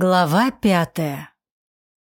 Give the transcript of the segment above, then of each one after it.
Глава пятая.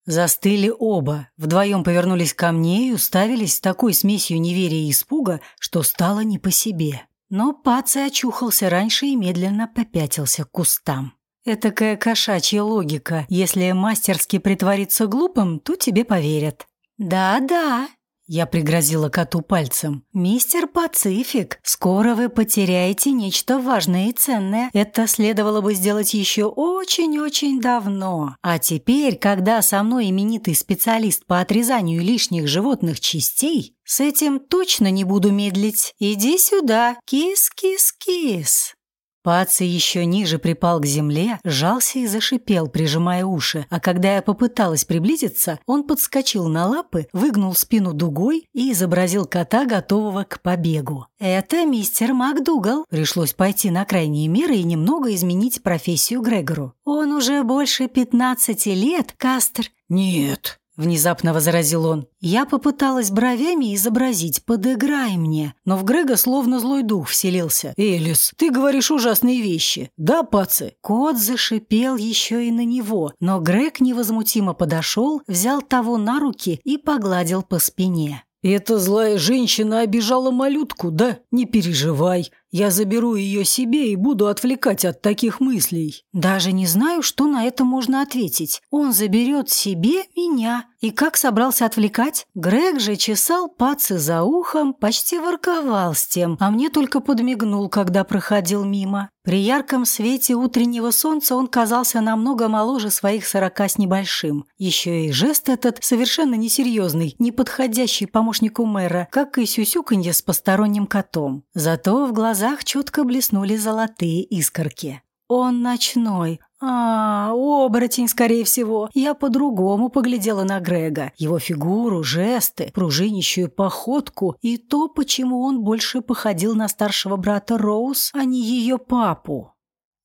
Застыли оба, вдвоем повернулись ко мне и уставились с такой смесью неверия и испуга, что стало не по себе. Но Паци очухался раньше и медленно попятился к кустам. Этакая кошачья логика. Если мастерски притвориться глупым, то тебе поверят. «Да-да», я пригрозила коту пальцем. «Мистер Пацифик, скоро вы потеряете нечто важное и ценное. Это следовало бы сделать еще очень-очень давно. А теперь, когда со мной именитый специалист по отрезанию лишних животных частей, с этим точно не буду медлить. Иди сюда, кис-кис-кис». Паци еще ниже припал к земле, сжался и зашипел, прижимая уши, а когда я попыталась приблизиться, он подскочил на лапы, выгнул спину дугой и изобразил кота, готового к побегу. «Это мистер МакДугал». Пришлось пойти на крайние меры и немного изменить профессию Грегору. «Он уже больше пятнадцати лет, Кастер». «Нет», Внезапно возразил он. Я попыталась бровями изобразить «подыграй мне», но в Грега словно злой дух вселился. «Элис, ты говоришь ужасные вещи, да, пацы?» Кот зашипел еще и на него, но Грег невозмутимо подошел, взял того на руки и погладил по спине. «Эта злая женщина обижала малютку, да? Не переживай, я заберу ее себе и буду отвлекать от таких мыслей». Даже не знаю, что на это можно ответить. Он заберет себе меня. И как собрался отвлекать? Грег же чесал пацы за ухом, почти ворковал с тем, а мне только подмигнул, когда проходил мимо. При ярком свете утреннего солнца он казался намного моложе своих сорока с небольшим. Еще и жест этот совершенно несерьезный, не подходящий помощнику мэра, как и сюсюканье с посторонним котом. Зато в глазах глазах чутко блеснули золотые искорки. «Он ночной. А, оборотень, скорее всего. Я по-другому поглядела на Грега. Его фигуру, жесты, пружинищую походку и то, почему он больше походил на старшего брата Роуз, а не ее папу.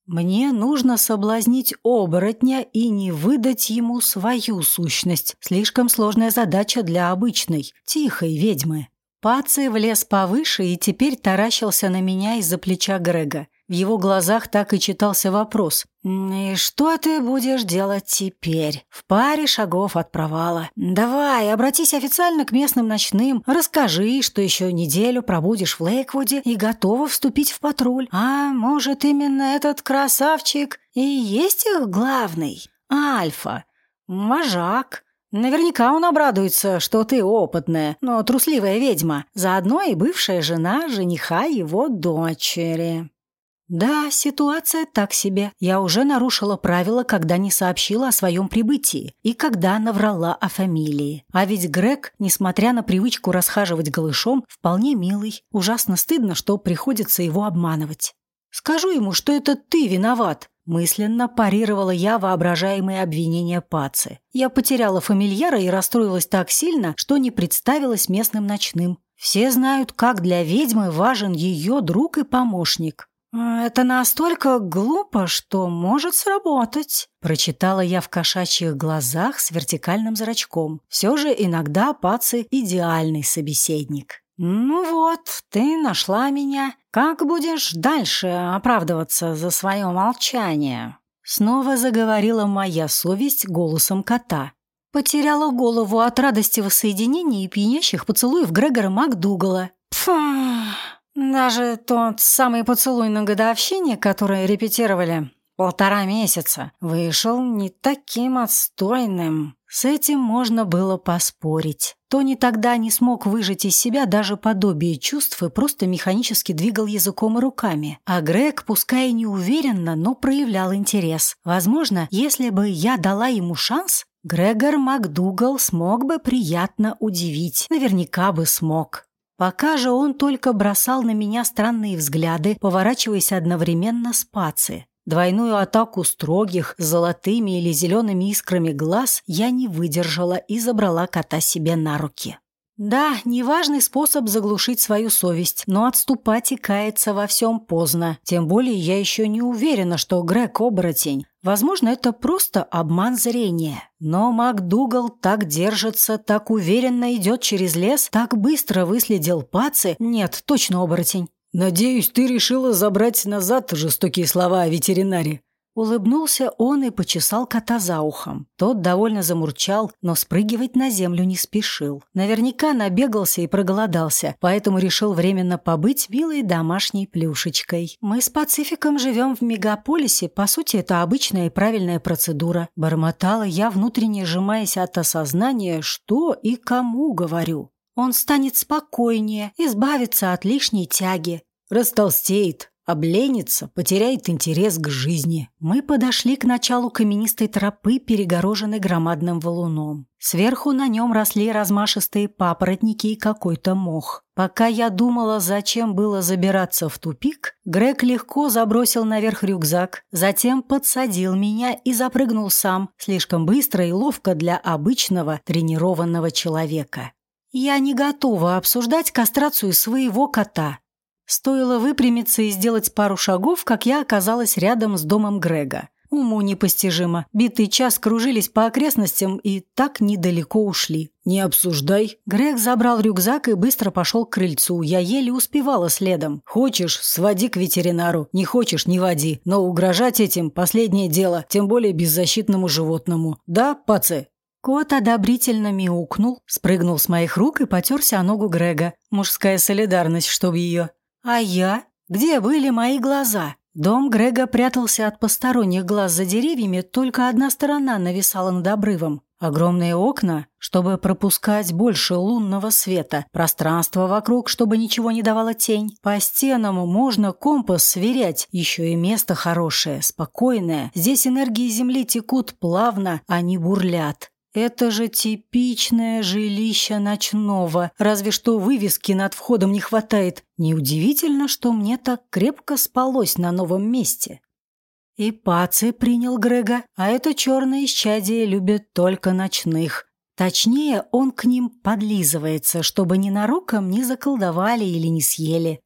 Мне нужно соблазнить оборотня и не выдать ему свою сущность. Слишком сложная задача для обычной, тихой ведьмы. Паци влез повыше и теперь таращился на меня из-за плеча Грега. В его глазах так и читался вопрос. «И что ты будешь делать теперь? В паре шагов от провала. Давай, обратись официально к местным ночным, расскажи, что еще неделю пробудешь в Лейквуде и готова вступить в патруль. А может, именно этот красавчик и есть их главный? Альфа, вожак, Наверняка он обрадуется, что ты опытная, но трусливая ведьма, заодно и бывшая жена жениха его дочери. Да, ситуация так себе. Я уже нарушила правила, когда не сообщила о своем прибытии и когда наврала о фамилии. А ведь Грег, несмотря на привычку расхаживать голышом, вполне милый. Ужасно стыдно, что приходится его обманывать. Скажу ему, что это ты виноват, Мысленно парировала я воображаемые обвинения Пацы. Я потеряла фамильяра и расстроилась так сильно, что не представилась местным ночным. Все знают, как для ведьмы важен ее друг и помощник. «Это настолько глупо, что может сработать», – прочитала я в кошачьих глазах с вертикальным зрачком. Все же иногда Пацы – идеальный собеседник. «Ну вот, ты нашла меня. Как будешь дальше оправдываться за свое молчание?» Снова заговорила моя совесть голосом кота. Потеряла голову от радости воссоединения и пьянящих поцелуев Грегора МакДугала. Фу, даже тот самый поцелуй на годовщине, который репетировали полтора месяца, вышел не таким отстойным. С этим можно было поспорить. Тони тогда не смог выжать из себя даже подобие чувств и просто механически двигал языком и руками. А Грег, пускай и не уверенно, но проявлял интерес. Возможно, если бы я дала ему шанс, Грегор МакДугал смог бы приятно удивить. Наверняка бы смог. Пока же он только бросал на меня странные взгляды, поворачиваясь одновременно с Паци. Двойную атаку строгих, золотыми или зелеными искрами глаз я не выдержала и забрала кота себе на руки. Да, неважный способ заглушить свою совесть, но отступать и каяться во всем поздно. Тем более я еще не уверена, что Грег оборотень. Возможно, это просто обман зрения. Но МакДугал так держится, так уверенно идет через лес, так быстро выследил пацы. Нет, точно оборотень. «Надеюсь, ты решила забрать назад жестокие слова о ветеринаре». Улыбнулся он и почесал кота за ухом. Тот довольно замурчал, но спрыгивать на землю не спешил. Наверняка набегался и проголодался, поэтому решил временно побыть милой домашней плюшечкой. Мы с Пацификом живем в мегаполисе, по сути, это обычная и правильная процедура. Бормотала я, внутренне сжимаясь от осознания, что и кому говорю. Он станет спокойнее, избавится от лишней тяги. Растолстеет, Обленится, потеряет интерес к жизни. Мы подошли к началу каменистой тропы, перегороженной громадным валуном. Сверху на нем росли размашистые папоротники и какой-то мох. Пока я думала, зачем было забираться в тупик, Грег легко забросил наверх рюкзак, затем подсадил меня и запрыгнул сам, слишком быстро и ловко для обычного тренированного человека. Я не готова обсуждать кастрацию своего кота. Стоило выпрямиться и сделать пару шагов, как я оказалась рядом с домом Грега. Уму непостижимо. Битый час кружились по окрестностям и так недалеко ушли. «Не обсуждай». Грег забрал рюкзак и быстро пошел к крыльцу. Я еле успевала следом. «Хочешь, своди к ветеринару. Не хочешь, не води. Но угрожать этим – последнее дело, тем более беззащитному животному. Да, пацы?» Кот одобрительно мяукнул, спрыгнул с моих рук и потерся о ногу Грега. Мужская солидарность, чтоб ее. А я? Где были мои глаза? Дом Грега прятался от посторонних глаз за деревьями, только одна сторона нависала над обрывом. Огромные окна, чтобы пропускать больше лунного света, пространство вокруг, чтобы ничего не давало тень. По стенам можно компас сверять, еще и место хорошее, спокойное. Здесь энергии Земли текут плавно, а не бурлят. Это же типичное жилище ночного, разве что вывески над входом не хватает. Неудивительно, что мне так крепко спалось на новом месте. И Паци принял Грега, а это черное исчадие любит только ночных. Точнее, он к ним подлизывается, чтобы ненароком не заколдовали или не съели.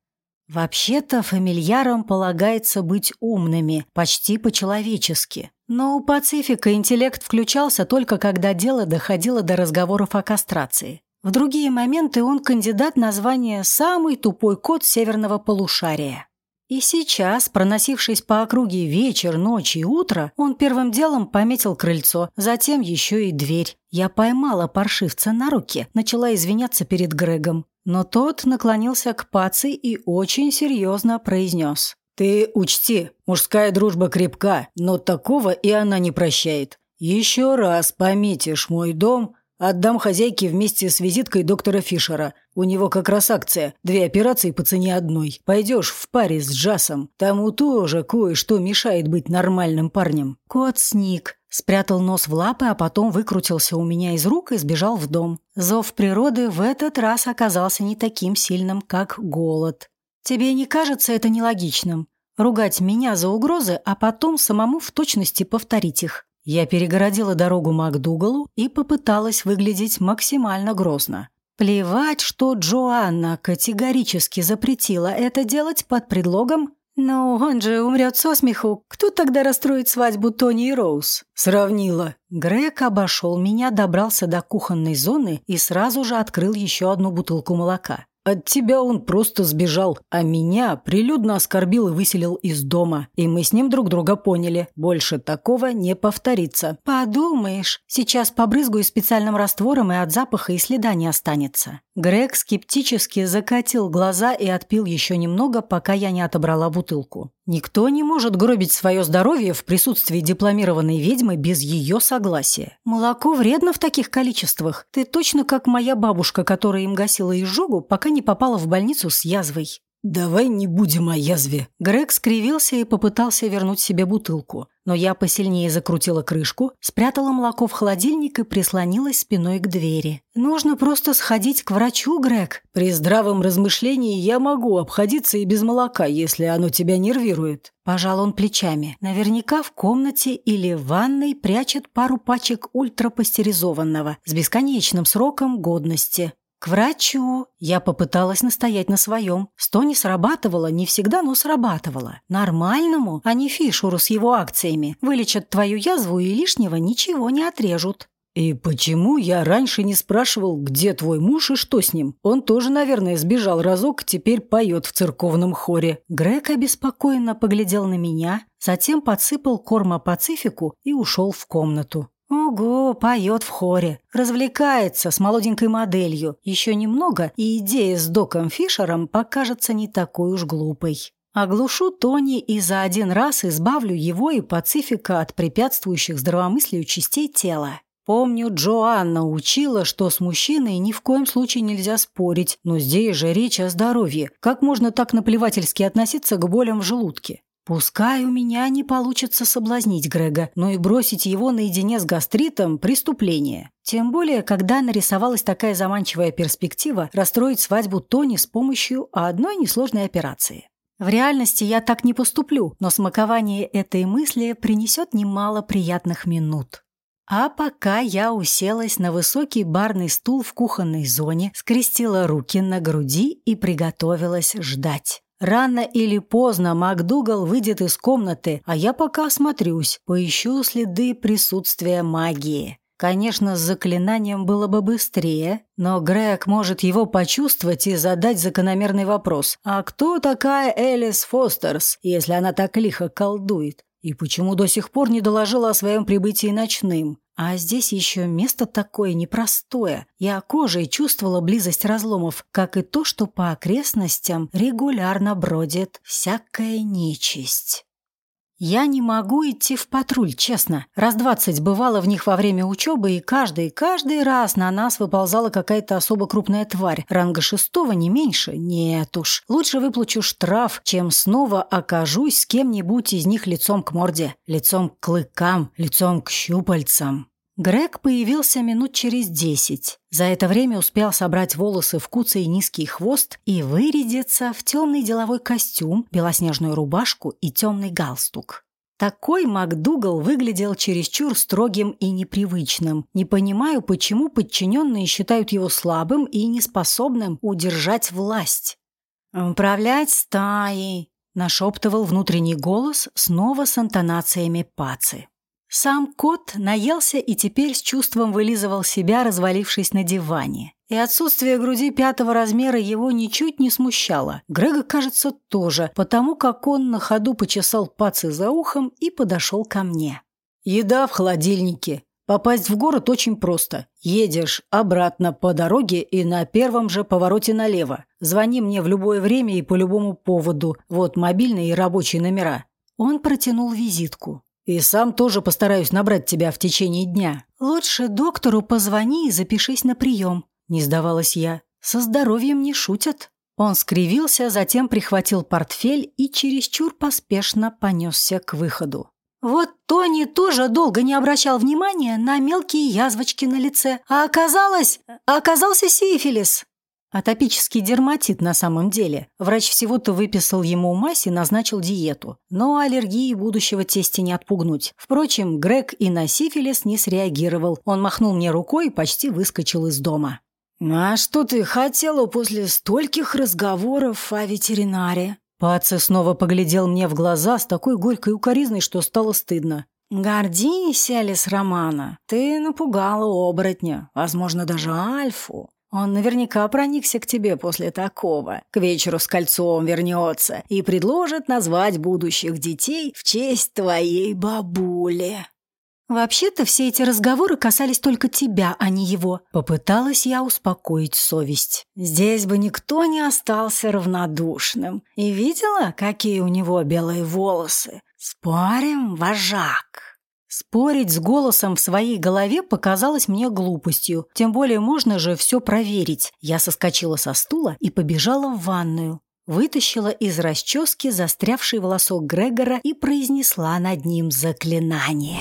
Вообще-то фамильярам полагается быть умными, почти по-человечески. Но у Пацифика интеллект включался только когда дело доходило до разговоров о кастрации. В другие моменты он кандидат на звание «самый тупой кот северного полушария». И сейчас, проносившись по округе вечер, ночь и утро, он первым делом пометил крыльцо, затем еще и дверь. Я поймала паршивца на руки, начала извиняться перед Грегом. Но тот наклонился к Паци и очень серьезно произнес. «Ты учти, мужская дружба крепка, но такого и она не прощает. Еще раз пометишь мой дом, отдам хозяйке вместе с визиткой доктора Фишера. У него как раз акция, две операции по цене одной. Пойдешь в паре с Джасом, тому тоже кое-что мешает быть нормальным парнем». Кот сник, спрятал нос в лапы, а потом выкрутился у меня из рук и сбежал в дом. Зов природы в этот раз оказался не таким сильным, как голод. Тебе не кажется это нелогичным? Ругать меня за угрозы, а потом самому в точности повторить их. Я перегородила дорогу МакДугалу и попыталась выглядеть максимально грозно. Плевать, что Джоанна категорически запретила это делать под предлогом «Но он же умрет со смеху. Кто тогда расстроит свадьбу Тони и Роуз?» Сравнила. Грег обошел меня, добрался до кухонной зоны и сразу же открыл еще одну бутылку молока. От тебя он просто сбежал, а меня прилюдно оскорбил и выселил из дома. И мы с ним друг друга поняли. Больше такого не повторится. Подумаешь, сейчас побрызгаю специальным раствором, и от запаха и следа не останется. Грег скептически закатил глаза и отпил еще немного, пока я не отобрала бутылку. Никто не может гробить свое здоровье в присутствии дипломированной ведьмы без ее согласия. Молоко вредно в таких количествах. Ты точно как моя бабушка, которая им гасила изжогу, пока не попала в больницу с язвой. «Давай не будем о язве». Грег скривился и попытался вернуть себе бутылку. Но я посильнее закрутила крышку, спрятала молоко в холодильник и прислонилась спиной к двери. «Нужно просто сходить к врачу, Грег». «При здравом размышлении я могу обходиться и без молока, если оно тебя нервирует». Пожал он плечами. Наверняка в комнате или в ванной прячет пару пачек ультрапастеризованного с бесконечным сроком годности. «К врачу!» Я попыталась настоять на своем. Сто не срабатывало, не всегда, но срабатывало. Нормальному, а не Фишеру с его акциями. Вылечат твою язву и лишнего ничего не отрежут. «И почему я раньше не спрашивал, где твой муж и что с ним? Он тоже, наверное, сбежал разок, теперь поет в церковном хоре». Грег обеспокоенно поглядел на меня, затем подсыпал корма Пацифику и ушел в комнату. Ого, поет в хоре, развлекается с молоденькой моделью. Еще немного, и идея с Доком Фишером покажется не такой уж глупой. Оглушу Тони и за один раз избавлю его и Пацифика от препятствующих здравомыслию частей тела. Помню, Джоанна учила, что с мужчиной ни в коем случае нельзя спорить, но здесь же речь о здоровье. Как можно так наплевательски относиться к болям в желудке? Пускай у меня не получится соблазнить Грега, но и бросить его наедине с гастритом – преступление. Тем более, когда нарисовалась такая заманчивая перспектива расстроить свадьбу Тони с помощью одной несложной операции. В реальности я так не поступлю, но смакование этой мысли принесет немало приятных минут. А пока я уселась на высокий барный стул в кухонной зоне, скрестила руки на груди и приготовилась ждать. Рано или поздно МакДугал выйдет из комнаты, а я пока осмотрюсь, поищу следы присутствия магии. Конечно, с заклинанием было бы быстрее, но Грег может его почувствовать и задать закономерный вопрос. А кто такая Элис Фостерс, если она так лихо колдует? И почему до сих пор не доложила о своем прибытии ночным? А здесь еще место такое непростое. Я кожей чувствовала близость разломов, как и то, что по окрестностям регулярно бродит всякая нечисть. Я не могу идти в патруль, честно. Раз двадцать бывало в них во время учебы, и каждый, каждый раз на нас выползала какая-то особо крупная тварь. Ранга шестого не меньше? Нет уж. Лучше выплачу штраф, чем снова окажусь с кем-нибудь из них лицом к морде, лицом к клыкам, лицом к щупальцам. Грег появился минут через десять. За это время успел собрать волосы в куцый низкий хвост и вырядиться в темный деловой костюм, белоснежную рубашку и темный галстук. Такой МакДугал выглядел чересчур строгим и непривычным. Не понимаю, почему подчиненные считают его слабым и неспособным удержать власть. «Управлять стаей», – нашептывал внутренний голос снова с интонациями пацы. Сам кот наелся и теперь с чувством вылизывал себя, развалившись на диване. И отсутствие груди пятого размера его ничуть не смущало. Грега, кажется, тоже, потому как он на ходу почесал пацы за ухом и подошел ко мне. «Еда в холодильнике. Попасть в город очень просто. Едешь обратно по дороге и на первом же повороте налево. Звони мне в любое время и по любому поводу. Вот мобильные и рабочие номера». Он протянул визитку. И сам тоже постараюсь набрать тебя в течение дня. Лучше доктору позвони и запишись на прием, не сдавалась я. Со здоровьем не шутят. Он скривился, затем прихватил портфель и чересчур поспешно понесся к выходу. Вот Тони тоже долго не обращал внимания на мелкие язвочки на лице, а оказалось, оказался сифилис. Атопический дерматит на самом деле. Врач всего-то выписал ему мазь и назначил диету. Но аллергии будущего тести не отпугнуть. Впрочем, Грег и на сифилис не среагировал. Он махнул мне рукой и почти выскочил из дома. «А что ты хотела после стольких разговоров о ветеринаре?» Паца снова поглядел мне в глаза с такой горькой укоризной, что стало стыдно. «Гордись, Элис Романа, ты напугала оборотня, возможно, даже Альфу. Он наверняка проникся к тебе после такого. К вечеру с кольцом вернется и предложит назвать будущих детей в честь твоей бабули. Вообще-то все эти разговоры касались только тебя, а не его. Попыталась я успокоить совесть. Здесь бы никто не остался равнодушным. И видела, какие у него белые волосы? Спорим, вожак. Спорить с голосом в своей голове показалось мне глупостью. Тем более можно же все проверить. Я соскочила со стула и побежала в ванную. Вытащила из расчески застрявший волосок Грегора и произнесла над ним заклинание.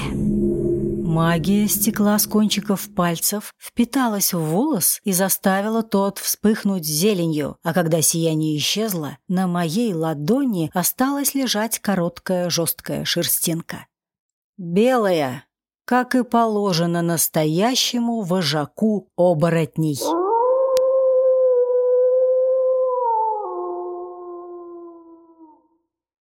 Магия стекла с кончиков пальцев, впиталась в волос и заставила тот вспыхнуть зеленью, а когда сияние исчезло, на моей ладони осталась лежать короткая жесткая шерстинка. Белая, как и положено настоящему вожаку оборотней.